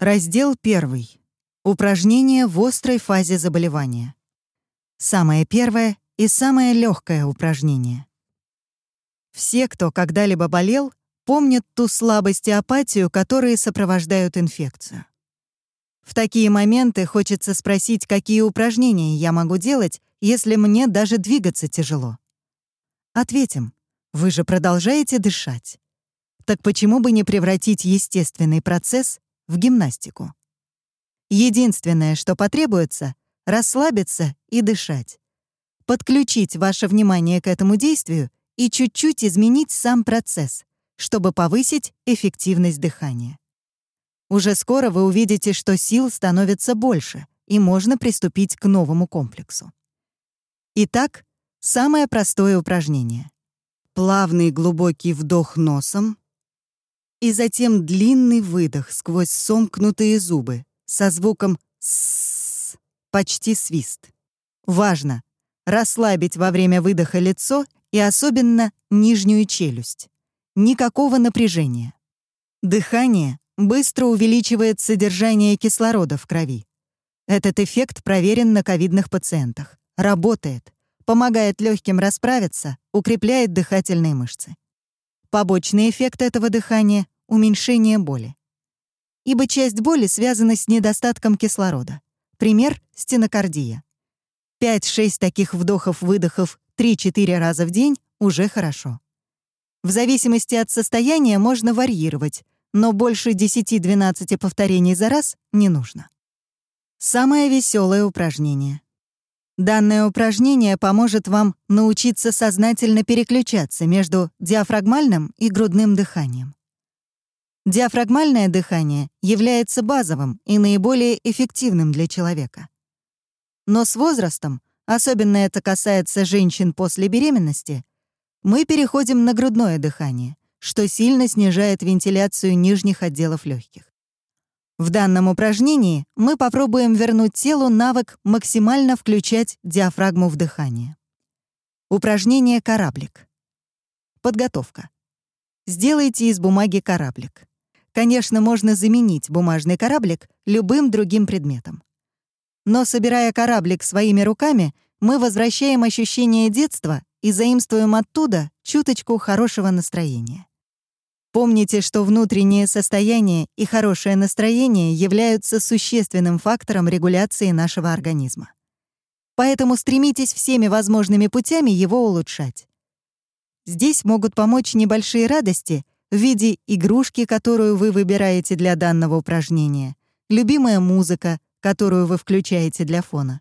Раздел 1. Упражнения в острой фазе заболевания. Самое первое и самое легкое упражнение. Все, кто когда-либо болел, помнят ту слабость и апатию, которые сопровождают инфекцию. В такие моменты хочется спросить, какие упражнения я могу делать, если мне даже двигаться тяжело. Ответим, вы же продолжаете дышать. Так почему бы не превратить естественный процесс в гимнастику. Единственное, что потребуется — расслабиться и дышать. Подключить ваше внимание к этому действию и чуть-чуть изменить сам процесс, чтобы повысить эффективность дыхания. Уже скоро вы увидите, что сил становится больше, и можно приступить к новому комплексу. Итак, самое простое упражнение. Плавный глубокий вдох носом и затем длинный выдох сквозь сомкнутые зубы со звуком «с», почти свист. Важно расслабить во время выдоха лицо и особенно нижнюю челюсть. Никакого напряжения. Дыхание быстро увеличивает содержание кислорода в крови. Этот эффект проверен на ковидных пациентах. Работает, помогает легким расправиться, укрепляет дыхательные мышцы. Побочный эффект этого дыхания — уменьшение боли. Ибо часть боли связана с недостатком кислорода. Пример — стенокардия. 5-6 таких вдохов-выдохов 3-4 раза в день уже хорошо. В зависимости от состояния можно варьировать, но больше 10-12 повторений за раз не нужно. Самое веселое упражнение. Данное упражнение поможет вам научиться сознательно переключаться между диафрагмальным и грудным дыханием. Диафрагмальное дыхание является базовым и наиболее эффективным для человека. Но с возрастом, особенно это касается женщин после беременности, мы переходим на грудное дыхание, что сильно снижает вентиляцию нижних отделов легких. В данном упражнении мы попробуем вернуть телу навык максимально включать диафрагму в дыхание. Упражнение «Кораблик». Подготовка. Сделайте из бумаги кораблик. Конечно, можно заменить бумажный кораблик любым другим предметом. Но собирая кораблик своими руками, мы возвращаем ощущение детства и заимствуем оттуда чуточку хорошего настроения. Помните, что внутреннее состояние и хорошее настроение являются существенным фактором регуляции нашего организма. Поэтому стремитесь всеми возможными путями его улучшать. Здесь могут помочь небольшие радости в виде игрушки, которую вы выбираете для данного упражнения, любимая музыка, которую вы включаете для фона.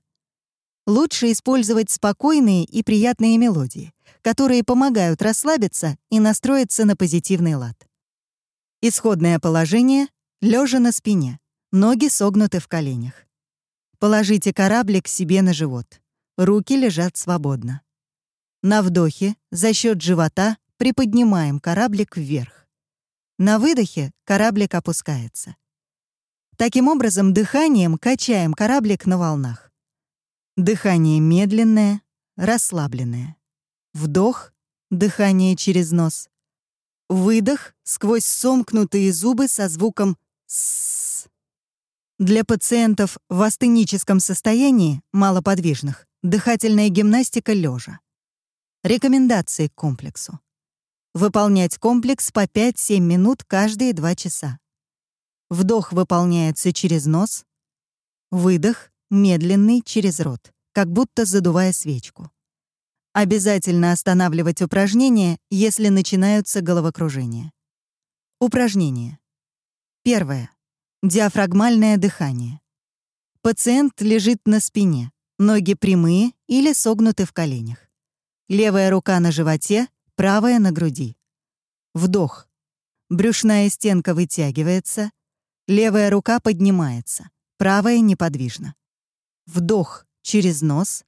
Лучше использовать спокойные и приятные мелодии, которые помогают расслабиться и настроиться на позитивный лад. Исходное положение — лежа на спине, ноги согнуты в коленях. Положите кораблик себе на живот. Руки лежат свободно. На вдохе за счет живота приподнимаем кораблик вверх. На выдохе кораблик опускается. Таким образом, дыханием качаем кораблик на волнах. Дыхание медленное, расслабленное. Вдох, дыхание через нос. Выдох сквозь сомкнутые зубы со звуком «с». Для пациентов в астеническом состоянии, малоподвижных, дыхательная гимнастика лежа. Рекомендации к комплексу. Выполнять комплекс по 5-7 минут каждые 2 часа. Вдох выполняется через нос, выдох медленный через рот, как будто задувая свечку. Обязательно останавливать упражнения, если начинаются головокружения. Упражнение. Первое. Диафрагмальное дыхание. Пациент лежит на спине, ноги прямые или согнуты в коленях. Левая рука на животе, правая на груди. Вдох. Брюшная стенка вытягивается, левая рука поднимается, правая неподвижна. Вдох через нос,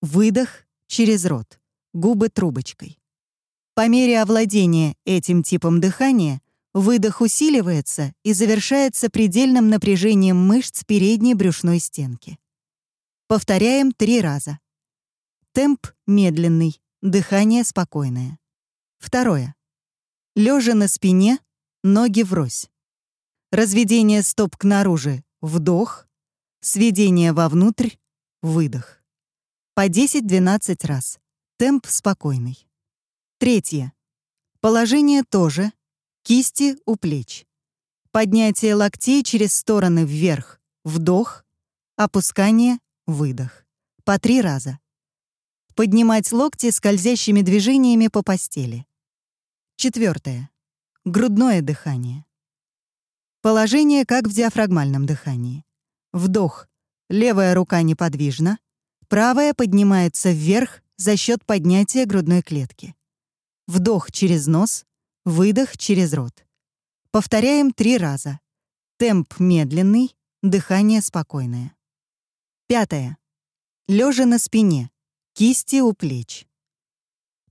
выдох через рот, губы трубочкой. По мере овладения этим типом дыхания выдох усиливается и завершается предельным напряжением мышц передней брюшной стенки. Повторяем три раза. Темп медленный, дыхание спокойное. Второе. Лежа на спине, ноги врозь. разведение стоп к наружу, вдох, сведение вовнутрь, выдох. По 10-12 раз. Темп спокойный. Третье. Положение тоже. Кисти у плеч. Поднятие локтей через стороны вверх, вдох, опускание, выдох. По три раза. Поднимать локти скользящими движениями по постели. Четвертое. Грудное дыхание. Положение как в диафрагмальном дыхании. Вдох. Левая рука неподвижна. Правая поднимается вверх за счет поднятия грудной клетки. Вдох через нос, выдох через рот. Повторяем три раза. Темп медленный, дыхание спокойное. Пятое. Лежа на спине, кисти у плеч.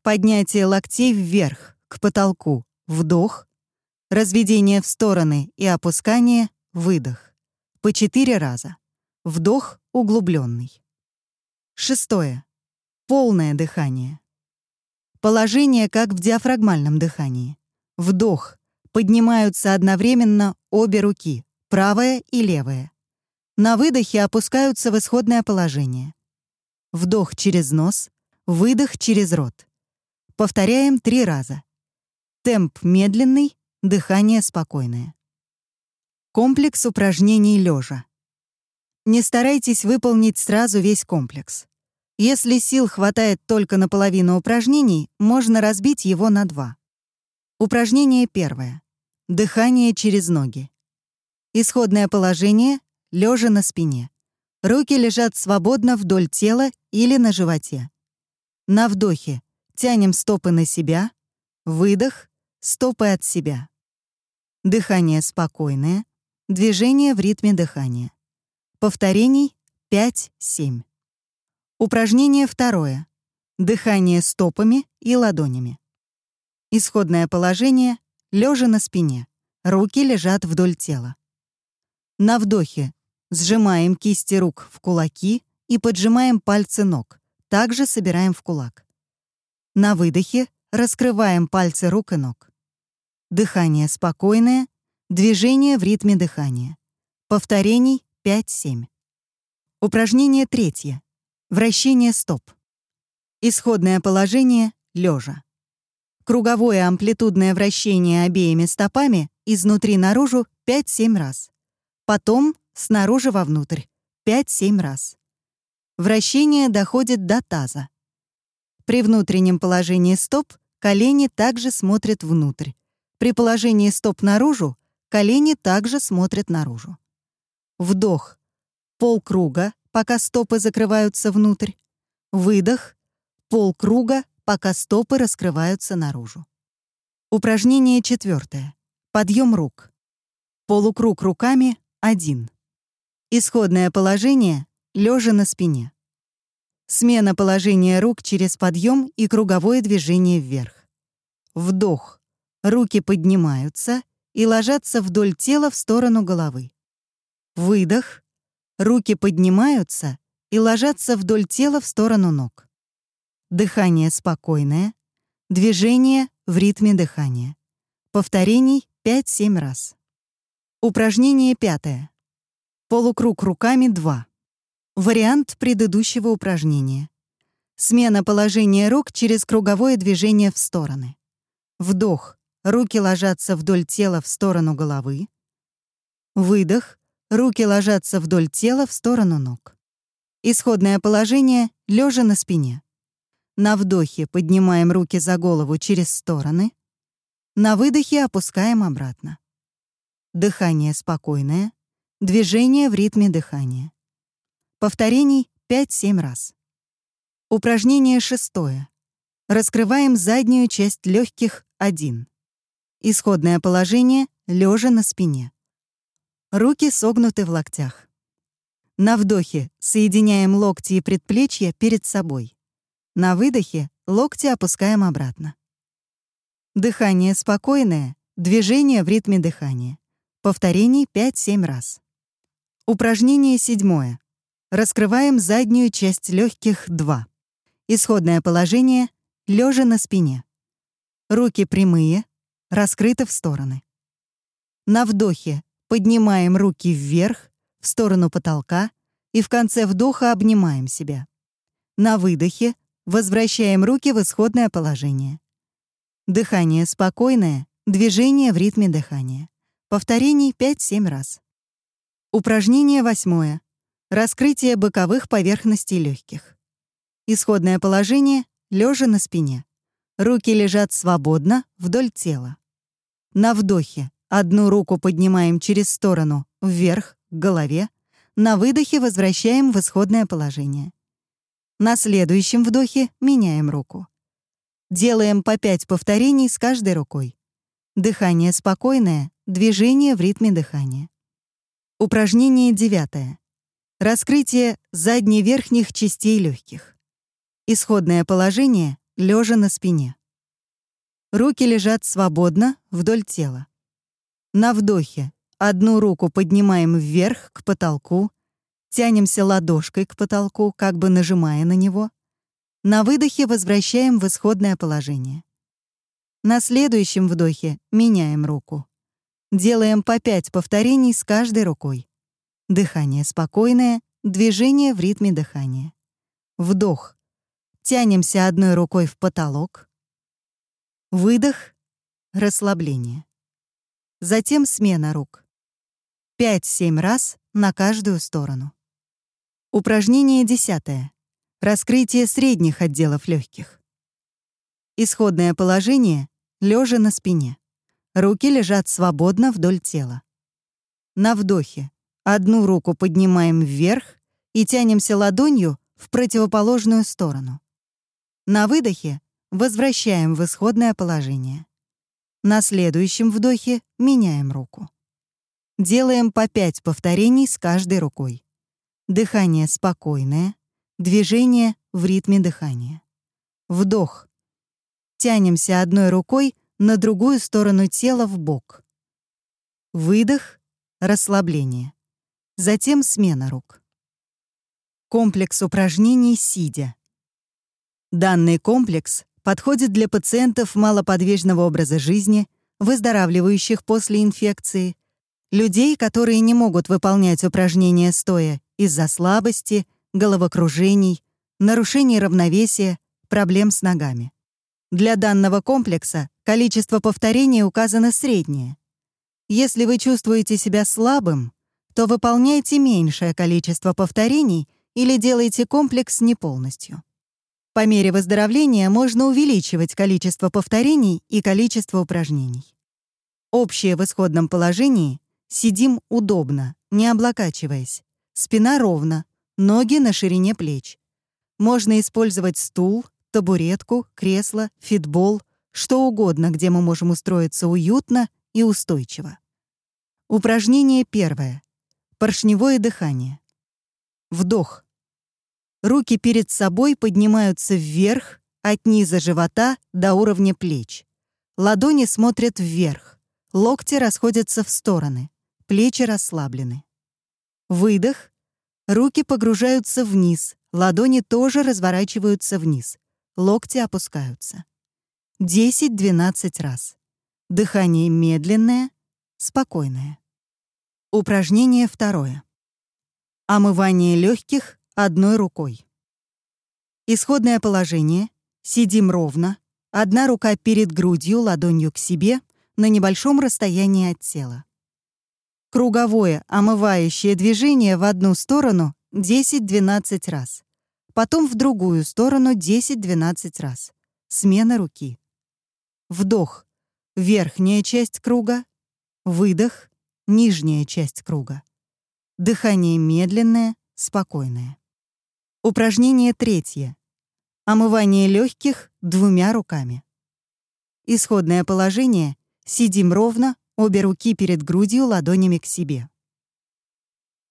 Поднятие локтей вверх, к потолку, вдох. Разведение в стороны и опускание, выдох. По четыре раза. Вдох углубленный. Шестое. Полное дыхание. Положение как в диафрагмальном дыхании. Вдох. Поднимаются одновременно обе руки, правая и левая. На выдохе опускаются в исходное положение. Вдох через нос, выдох через рот. Повторяем три раза. Темп медленный, дыхание спокойное. Комплекс упражнений лежа. Не старайтесь выполнить сразу весь комплекс. Если сил хватает только на половину упражнений, можно разбить его на два. Упражнение первое. Дыхание через ноги. Исходное положение — лежа на спине. Руки лежат свободно вдоль тела или на животе. На вдохе тянем стопы на себя, выдох, стопы от себя. Дыхание спокойное, движение в ритме дыхания. Повторений 5-7. Упражнение второе. Дыхание стопами и ладонями. Исходное положение — лежа на спине. Руки лежат вдоль тела. На вдохе сжимаем кисти рук в кулаки и поджимаем пальцы ног. Также собираем в кулак. На выдохе раскрываем пальцы рук и ног. Дыхание спокойное, движение в ритме дыхания. Повторений 5-7. Упражнение третье. Вращение стоп. Исходное положение — лежа. Круговое амплитудное вращение обеими стопами изнутри наружу 5-7 раз. Потом снаружи вовнутрь 5-7 раз. Вращение доходит до таза. При внутреннем положении стоп колени также смотрят внутрь. При положении стоп наружу колени также смотрят наружу. Вдох. Полкруга, пока стопы закрываются внутрь. Выдох. Полкруга, пока стопы раскрываются наружу. Упражнение четвертое. Подъем рук. Полукруг руками — один. Исходное положение — лежа на спине. Смена положения рук через подъем и круговое движение вверх. Вдох. Руки поднимаются и ложатся вдоль тела в сторону головы. Выдох. Руки поднимаются и ложатся вдоль тела в сторону ног. Дыхание спокойное. Движение в ритме дыхания. Повторений 5-7 раз. Упражнение пятое. Полукруг руками 2. Вариант предыдущего упражнения. Смена положения рук через круговое движение в стороны. Вдох. Руки ложатся вдоль тела в сторону головы. Выдох. Руки ложатся вдоль тела в сторону ног. Исходное положение — лежа на спине. На вдохе поднимаем руки за голову через стороны. На выдохе опускаем обратно. Дыхание спокойное. Движение в ритме дыхания. Повторений 5-7 раз. Упражнение шестое. Раскрываем заднюю часть легких 1. Исходное положение — лежа на спине. Руки согнуты в локтях. На вдохе соединяем локти и предплечья перед собой. На выдохе локти опускаем обратно. Дыхание спокойное, движение в ритме дыхания. Повторений 5-7 раз. Упражнение седьмое. Раскрываем заднюю часть легких 2. Исходное положение — лежа на спине. Руки прямые, раскрыты в стороны. На вдохе поднимаем руки вверх, в сторону потолка и в конце вдоха обнимаем себя. На выдохе возвращаем руки в исходное положение. Дыхание спокойное, движение в ритме дыхания. Повторений 5-7 раз. Упражнение восьмое. Раскрытие боковых поверхностей легких. Исходное положение — лежа на спине. Руки лежат свободно вдоль тела. На вдохе одну руку поднимаем через сторону, вверх, к голове. На выдохе возвращаем в исходное положение. На следующем вдохе меняем руку. Делаем по 5 повторений с каждой рукой. Дыхание спокойное, движение в ритме дыхания. Упражнение девятое. Раскрытие задне-верхних частей легких. Исходное положение — лежа на спине. Руки лежат свободно вдоль тела. На вдохе одну руку поднимаем вверх к потолку, тянемся ладошкой к потолку, как бы нажимая на него. На выдохе возвращаем в исходное положение. На следующем вдохе меняем руку. Делаем по 5 повторений с каждой рукой. Дыхание спокойное, движение в ритме дыхания. Вдох. Тянемся одной рукой в потолок. Выдох. Расслабление. Затем смена рук. 5-7 раз на каждую сторону. Упражнение десятое. Раскрытие средних отделов легких. Исходное положение — лежа на спине. Руки лежат свободно вдоль тела. На вдохе одну руку поднимаем вверх и тянемся ладонью в противоположную сторону. На выдохе возвращаем в исходное положение. На следующем вдохе меняем руку. Делаем по 5 повторений с каждой рукой. Дыхание спокойное, движение в ритме дыхания. Вдох. Тянемся одной рукой на другую сторону тела в бок. Выдох, расслабление. Затем смена рук. Комплекс упражнений сидя. Данный комплекс подходит для пациентов малоподвижного образа жизни, выздоравливающих после инфекции, людей, которые не могут выполнять упражнения стоя из-за слабости, головокружений, нарушений равновесия, проблем с ногами. Для данного комплекса количество повторений указано среднее. Если вы чувствуете себя слабым, то выполняйте меньшее количество повторений или делайте комплекс не полностью. По мере выздоровления можно увеличивать количество повторений и количество упражнений. Общее в исходном положении — сидим удобно, не облокачиваясь, спина ровно, ноги на ширине плеч. Можно использовать стул, табуретку, кресло, фитбол, что угодно, где мы можем устроиться уютно и устойчиво. Упражнение первое. Поршневое дыхание. Вдох. Руки перед собой поднимаются вверх, от низа живота до уровня плеч. Ладони смотрят вверх. Локти расходятся в стороны. Плечи расслаблены. Выдох. Руки погружаются вниз. Ладони тоже разворачиваются вниз. Локти опускаются. 10-12 раз. Дыхание медленное, спокойное. Упражнение второе. Омывание легких одной рукой. Исходное положение. Сидим ровно. Одна рука перед грудью, ладонью к себе, на небольшом расстоянии от тела. Круговое омывающее движение в одну сторону 10-12 раз. Потом в другую сторону 10-12 раз. Смена руки. Вдох. Верхняя часть круга. Выдох. Нижняя часть круга. Дыхание медленное, спокойное. Упражнение третье. Омывание легких двумя руками. Исходное положение. Сидим ровно, обе руки перед грудью, ладонями к себе.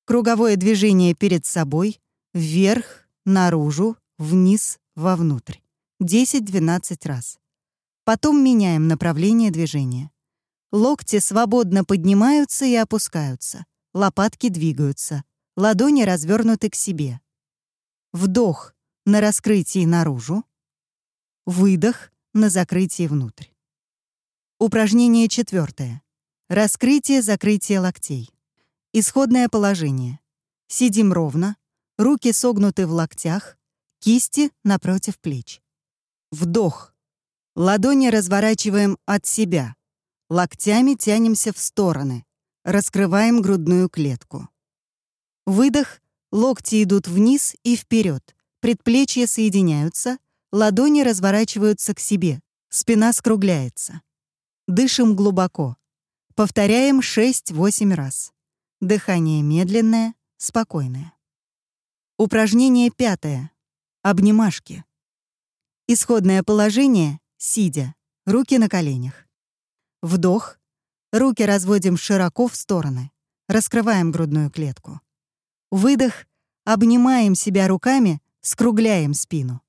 Круговое движение перед собой, вверх, наружу, вниз, вовнутрь. 10-12 раз. Потом меняем направление движения. Локти свободно поднимаются и опускаются. Лопатки двигаются. Ладони развернуты к себе. Вдох на раскрытии наружу. Выдох на закрытии внутрь. Упражнение четвертое. Раскрытие-закрытие локтей. Исходное положение. Сидим ровно, руки согнуты в локтях, кисти напротив плеч. Вдох. Ладони разворачиваем от себя. Локтями тянемся в стороны. Раскрываем грудную клетку. Выдох. Локти идут вниз и вперед. Предплечья соединяются, ладони разворачиваются к себе, спина скругляется. Дышим глубоко. Повторяем 6-8 раз. Дыхание медленное, спокойное. Упражнение пятое. Обнимашки. Исходное положение — сидя, руки на коленях. Вдох. Руки разводим широко в стороны. Раскрываем грудную клетку. Выдох. Обнимаем себя руками, скругляем спину.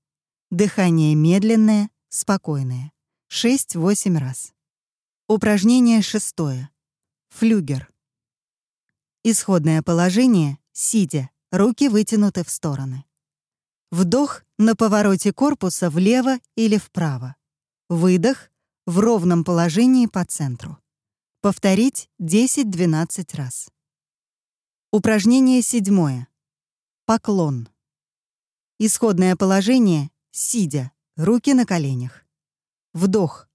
Дыхание медленное, спокойное. 6-8 раз. Упражнение шестое. Флюгер. Исходное положение — сидя, руки вытянуты в стороны. Вдох на повороте корпуса влево или вправо. Выдох в ровном положении по центру. Повторить 10-12 раз. Упражнение седьмое. Поклон. Исходное положение — сидя, руки на коленях. Вдох.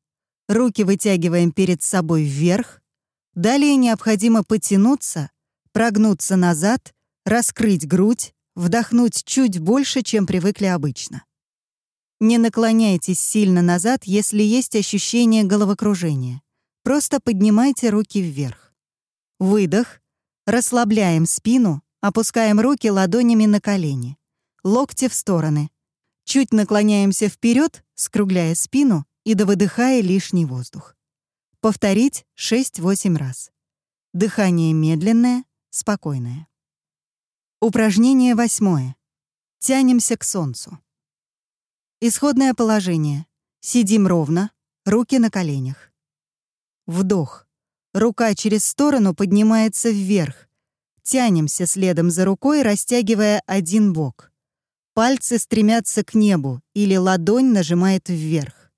Руки вытягиваем перед собой вверх. Далее необходимо потянуться, прогнуться назад, раскрыть грудь, вдохнуть чуть больше, чем привыкли обычно. Не наклоняйтесь сильно назад, если есть ощущение головокружения. Просто поднимайте руки вверх. Выдох. Расслабляем спину, опускаем руки ладонями на колени. Локти в стороны. Чуть наклоняемся вперед, скругляя спину и довыдыхая лишний воздух. Повторить 6-8 раз. Дыхание медленное, спокойное. Упражнение восьмое. Тянемся к солнцу. Исходное положение. Сидим ровно, руки на коленях. Вдох. Рука через сторону поднимается вверх. Тянемся следом за рукой, растягивая один бок. Пальцы стремятся к небу или ладонь нажимает вверх.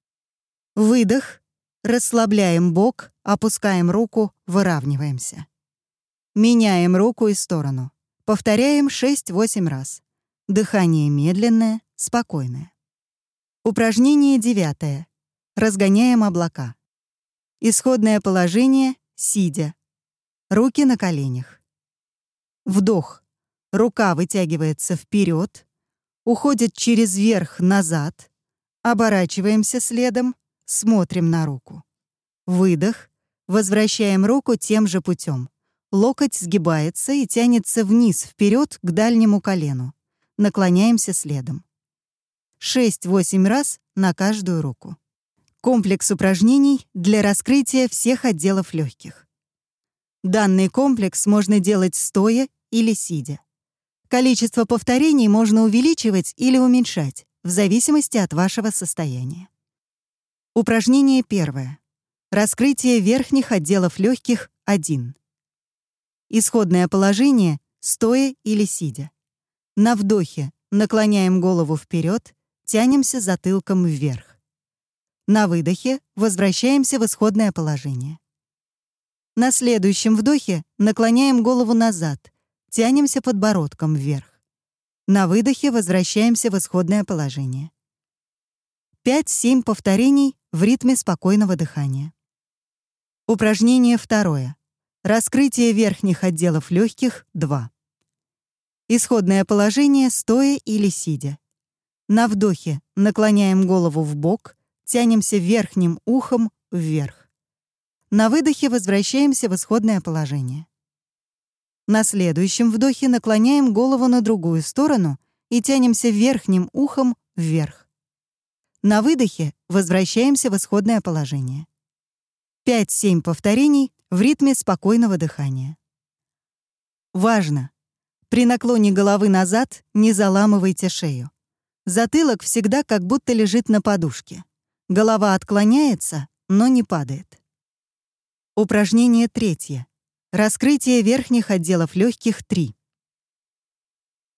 Выдох. Расслабляем бок, опускаем руку, выравниваемся. Меняем руку и сторону. Повторяем 6-8 раз. Дыхание медленное, спокойное. Упражнение девятое. Разгоняем облака. Исходное положение — сидя. Руки на коленях. Вдох. Рука вытягивается вперед, уходит через верх назад. Оборачиваемся следом, смотрим на руку. Выдох. Возвращаем руку тем же путем. Локоть сгибается и тянется вниз, вперед к дальнему колену. Наклоняемся следом. 6-8 раз на каждую руку. Комплекс упражнений для раскрытия всех отделов легких. Данный комплекс можно делать стоя или сидя. Количество повторений можно увеличивать или уменьшать, в зависимости от вашего состояния. Упражнение первое. Раскрытие верхних отделов легких 1. Исходное положение — стоя или сидя. На вдохе наклоняем голову вперед, тянемся затылком вверх. На выдохе возвращаемся в исходное положение. На следующем вдохе наклоняем голову назад, тянемся подбородком вверх. На выдохе возвращаемся в исходное положение. 5-7 повторений в ритме спокойного дыхания. Упражнение второе. Раскрытие верхних отделов легких 2. Исходное положение стоя или сидя. На вдохе наклоняем голову в бок, тянемся верхним ухом вверх. На выдохе возвращаемся в исходное положение. На следующем вдохе наклоняем голову на другую сторону и тянемся верхним ухом вверх. На выдохе возвращаемся в исходное положение. 5-7 повторений в ритме спокойного дыхания. Важно! При наклоне головы назад не заламывайте шею. Затылок всегда как будто лежит на подушке. Голова отклоняется, но не падает. Упражнение третье. Раскрытие верхних отделов легких 3.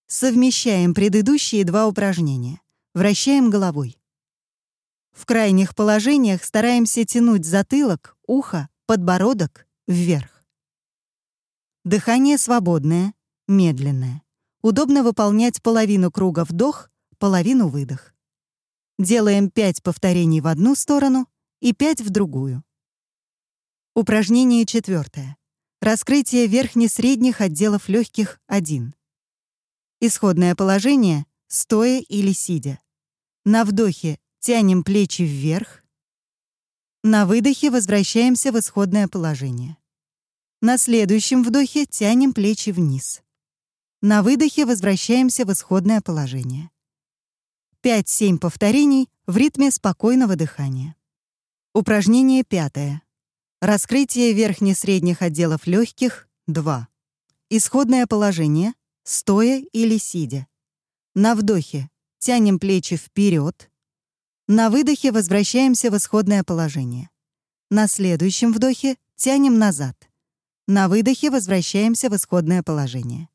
Совмещаем предыдущие два упражнения. Вращаем головой. В крайних положениях стараемся тянуть затылок, ухо, подбородок вверх. Дыхание свободное, медленное. Удобно выполнять половину круга вдох, половину выдох. Делаем 5 повторений в одну сторону и 5 в другую. Упражнение четвертое. Раскрытие верхне-средних отделов легких 1. Исходное положение — стоя или сидя. На вдохе тянем плечи вверх. На выдохе возвращаемся в исходное положение. На следующем вдохе тянем плечи вниз. На выдохе возвращаемся в исходное положение. 5-7 повторений в ритме спокойного дыхания. Упражнение пятое. Раскрытие верхне-средних отделов легких 2. Исходное положение стоя или сидя. На вдохе тянем плечи вперед. На выдохе возвращаемся в исходное положение. На следующем вдохе тянем назад. На выдохе возвращаемся в исходное положение.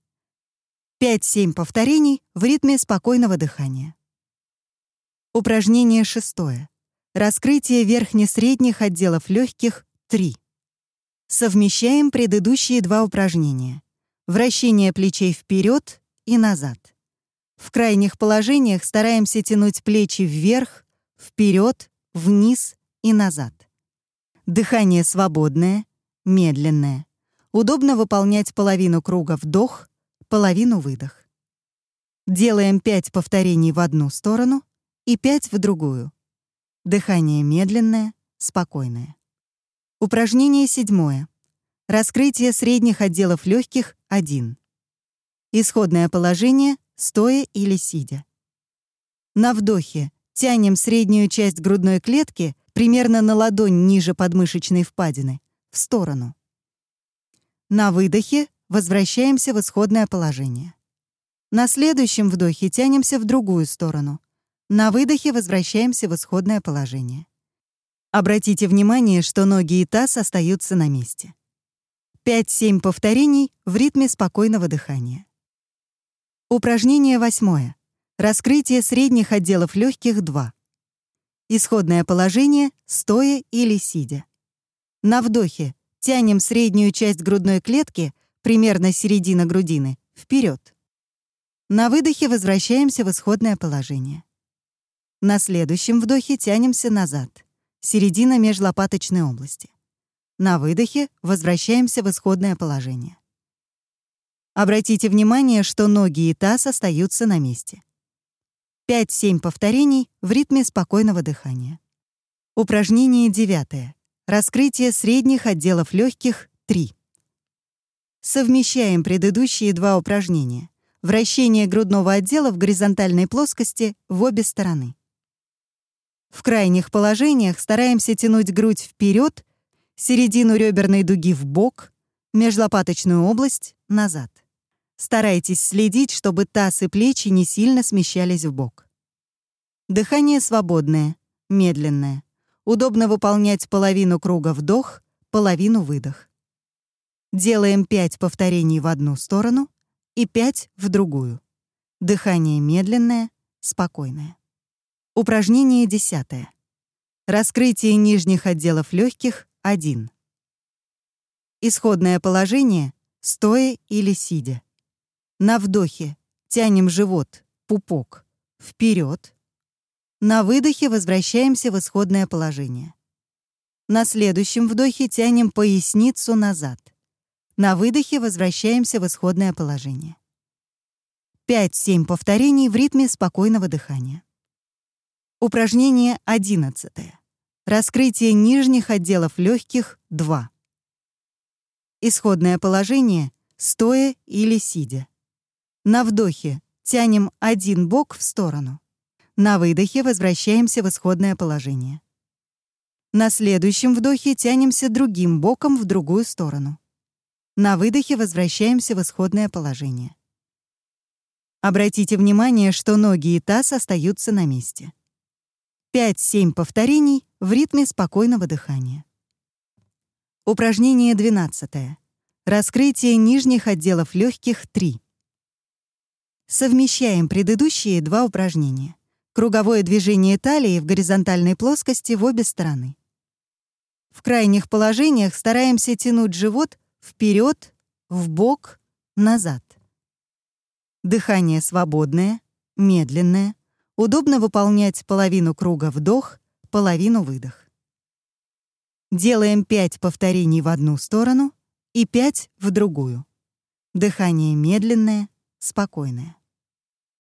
5-7 повторений в ритме спокойного дыхания. Упражнение шестое. Раскрытие верхне-средних отделов легких 3. Совмещаем предыдущие два упражнения. Вращение плечей вперед и назад. В крайних положениях стараемся тянуть плечи вверх, вперед, вниз и назад. Дыхание свободное, медленное. Удобно выполнять половину круга вдох, половину выдох. Делаем 5 повторений в одну сторону и 5 в другую. Дыхание медленное, спокойное. Упражнение седьмое. Раскрытие средних отделов легких 1. Исходное положение — стоя или сидя. На вдохе тянем среднюю часть грудной клетки примерно на ладонь ниже подмышечной впадины, в сторону. На выдохе возвращаемся в исходное положение. На следующем вдохе тянемся в другую сторону. На выдохе возвращаемся в исходное положение. Обратите внимание, что ноги и таз остаются на месте. 5-7 повторений в ритме спокойного дыхания. Упражнение восьмое. Раскрытие средних отделов легких 2. Исходное положение — стоя или сидя. На вдохе тянем среднюю часть грудной клетки, примерно середина грудины, вперед. На выдохе возвращаемся в исходное положение. На следующем вдохе тянемся назад, середина межлопаточной области. На выдохе возвращаемся в исходное положение. Обратите внимание, что ноги и таз остаются на месте. 5-7 повторений в ритме спокойного дыхания. Упражнение девятое. Раскрытие средних отделов легких 3. Совмещаем предыдущие два упражнения. Вращение грудного отдела в горизонтальной плоскости в обе стороны. В крайних положениях стараемся тянуть грудь вперед середину реберной дуги в бок, межлопаточную область — назад. Старайтесь следить, чтобы таз и плечи не сильно смещались в бок. Дыхание свободное, медленное. Удобно выполнять половину круга вдох, половину выдох. Делаем 5 повторений в одну сторону и 5 в другую. Дыхание медленное, спокойное. Упражнение десятое. Раскрытие нижних отделов легких 1. Исходное положение — стоя или сидя. На вдохе тянем живот, пупок, вперед. На выдохе возвращаемся в исходное положение. На следующем вдохе тянем поясницу назад. На выдохе возвращаемся в исходное положение. 5-7 повторений в ритме спокойного дыхания. Упражнение 11. Раскрытие нижних отделов легких 2. Исходное положение — стоя или сидя. На вдохе тянем один бок в сторону. На выдохе возвращаемся в исходное положение. На следующем вдохе тянемся другим боком в другую сторону. На выдохе возвращаемся в исходное положение. Обратите внимание, что ноги и таз остаются на месте. 5-7 повторений в ритме спокойного дыхания. Упражнение 12. Раскрытие нижних отделов легких 3. Совмещаем предыдущие два упражнения. Круговое движение талии в горизонтальной плоскости в обе стороны. В крайних положениях стараемся тянуть живот вперед, в бок, назад. Дыхание свободное, медленное. Удобно выполнять половину круга вдох, половину выдох. Делаем 5 повторений в одну сторону и 5 в другую. Дыхание медленное, спокойное.